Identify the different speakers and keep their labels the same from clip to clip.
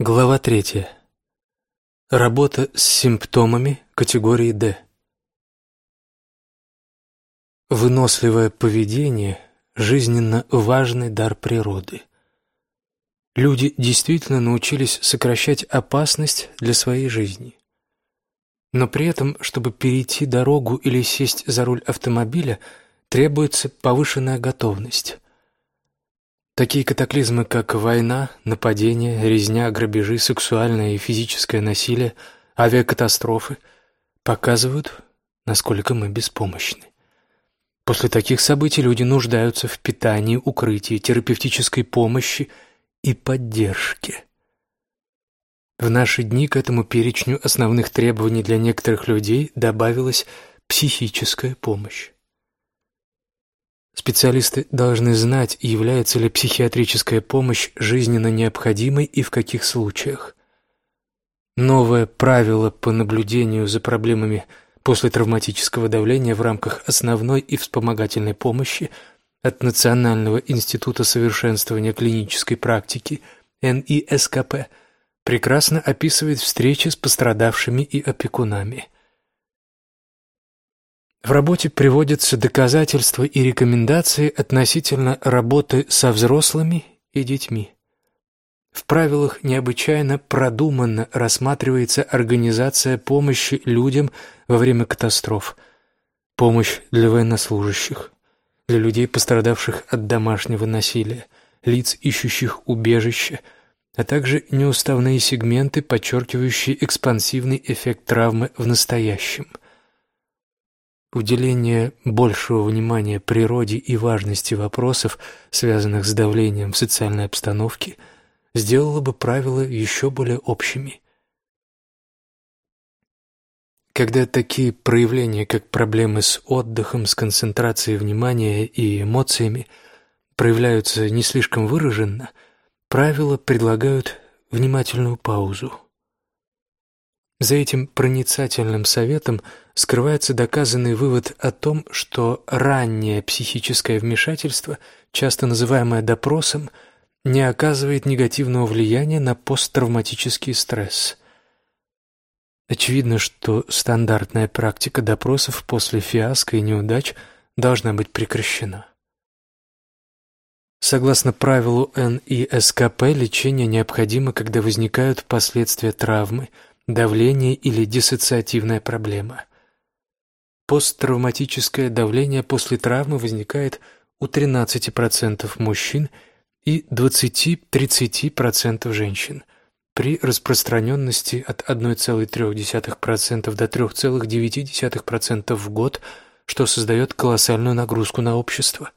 Speaker 1: Глава третья. Работа с симптомами категории D. Выносливое поведение – жизненно важный дар природы. Люди действительно научились сокращать опасность для своей жизни. Но при этом, чтобы перейти дорогу или сесть за руль автомобиля, требуется повышенная готовность – Такие катаклизмы, как война, нападения, резня, грабежи, сексуальное и физическое насилие, авиакатастрофы, показывают, насколько мы беспомощны. После таких событий люди нуждаются в питании, укрытии, терапевтической помощи и поддержке. В наши дни к этому перечню основных требований для некоторых людей добавилась психическая помощь. Специалисты должны знать, является ли психиатрическая помощь жизненно необходимой и в каких случаях. Новое правило по наблюдению за проблемами после травматического давления в рамках основной и вспомогательной помощи от Национального института совершенствования клинической практики НИСКП прекрасно описывает встречи с пострадавшими и опекунами – в работе приводятся доказательства и рекомендации относительно работы со взрослыми и детьми. В правилах необычайно продуманно рассматривается организация помощи людям во время катастроф, помощь для военнослужащих, для людей, пострадавших от домашнего насилия, лиц, ищущих убежище, а также неуставные сегменты, подчеркивающие экспансивный эффект травмы в настоящем – Уделение большего внимания природе и важности вопросов, связанных с давлением в социальной обстановке, сделало бы правила еще более общими. Когда такие проявления, как проблемы с отдыхом, с концентрацией внимания и эмоциями, проявляются не слишком выраженно, правила предлагают внимательную паузу. За этим проницательным советом скрывается доказанный вывод о том, что раннее психическое вмешательство, часто называемое допросом, не оказывает негативного влияния на посттравматический стресс. Очевидно, что стандартная практика допросов после фиаско и неудач должна быть прекращена. Согласно правилу НИСКП, лечение необходимо, когда возникают последствия травмы – давление или диссоциативная проблема. Посттравматическое давление после травмы возникает у 13% мужчин и 20-30% женщин при распространенности от 1,3% до 3,9% в год, что создает колоссальную нагрузку на общество.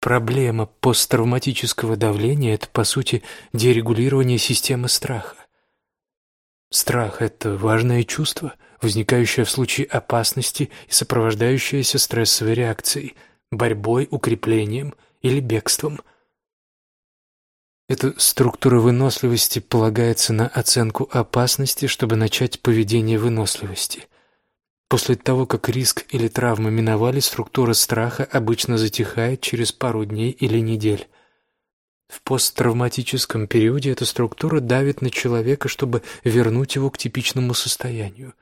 Speaker 1: Проблема посттравматического давления – это, по сути, дерегулирование системы страха. Страх – это важное чувство, возникающее в случае опасности и сопровождающееся стрессовой реакцией, борьбой, укреплением или бегством. Эта структура выносливости полагается на оценку опасности, чтобы начать поведение выносливости. После того, как риск или травма миновали, структура страха обычно затихает через пару дней или недель. В посттравматическом периоде эта структура давит на человека, чтобы вернуть его к типичному состоянию,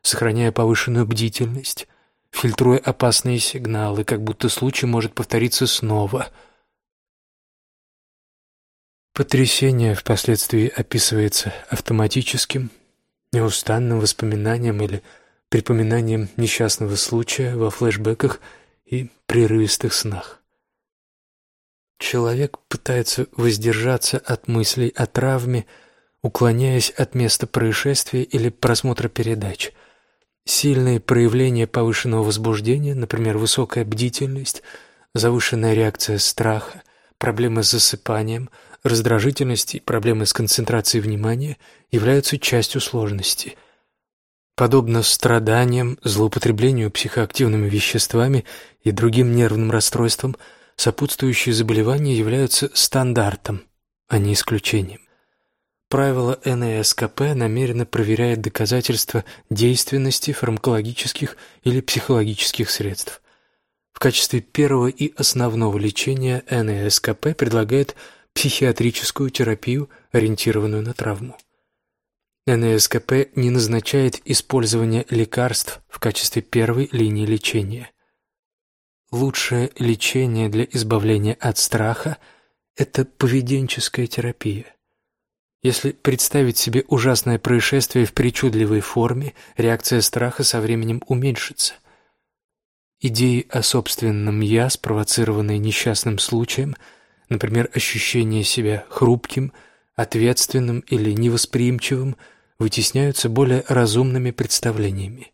Speaker 1: сохраняя повышенную бдительность, фильтруя опасные сигналы, как будто случай может повториться снова. Потрясение впоследствии описывается автоматическим, неустанным воспоминанием или припоминанием несчастного случая во флешбеках и прерывистых снах. Человек пытается воздержаться от мыслей о травме, уклоняясь от места происшествия или просмотра передач. Сильные проявления повышенного возбуждения, например, высокая бдительность, завышенная реакция страха, проблемы с засыпанием, раздражительность и проблемы с концентрацией внимания являются частью сложности. Подобно страданиям, злоупотреблению психоактивными веществами и другим нервным расстройствам – сопутствующие заболевания являются стандартом, а не исключением. Правило НСКП намеренно проверяет доказательства действенности фармакологических или психологических средств. В качестве первого и основного лечения НСКП предлагает психиатрическую терапию, ориентированную на травму. НСКП не назначает использование лекарств в качестве первой линии лечения. Лучшее лечение для избавления от страха – это поведенческая терапия. Если представить себе ужасное происшествие в причудливой форме, реакция страха со временем уменьшится. Идеи о собственном «я», спровоцированные несчастным случаем, например, ощущение себя хрупким, ответственным или невосприимчивым – вытесняются более разумными представлениями.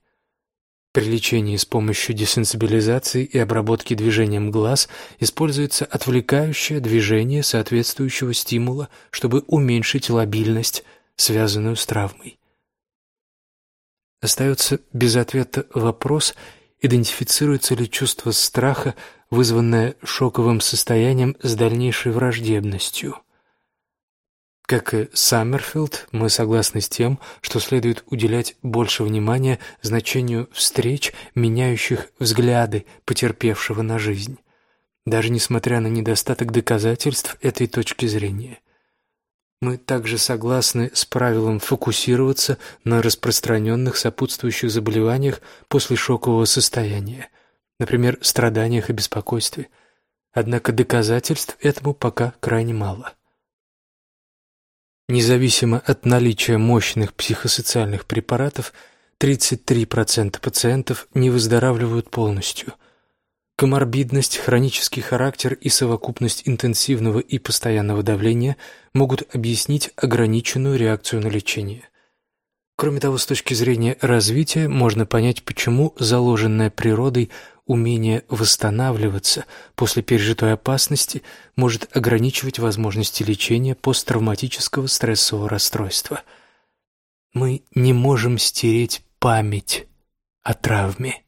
Speaker 1: При лечении с помощью десенсибилизации и обработки движением глаз используется отвлекающее движение соответствующего стимула, чтобы уменьшить лобильность, связанную с травмой. Остается без ответа вопрос, идентифицируется ли чувство страха, вызванное шоковым состоянием с дальнейшей враждебностью – как и Саммерфилд, мы согласны с тем, что следует уделять больше внимания значению встреч, меняющих взгляды потерпевшего на жизнь, даже несмотря на недостаток доказательств этой точки зрения. Мы также согласны с правилом фокусироваться на распространенных сопутствующих заболеваниях после шокового состояния, например, страданиях и беспокойстве. Однако доказательств этому пока крайне мало. Независимо от наличия мощных психосоциальных препаратов, 33% пациентов не выздоравливают полностью. Коморбидность, хронический характер и совокупность интенсивного и постоянного давления могут объяснить ограниченную реакцию на лечение. Кроме того, с точки зрения развития можно понять, почему заложенная природой умение восстанавливаться после пережитой опасности может ограничивать возможности лечения посттравматического стрессового расстройства. Мы не можем стереть память о травме.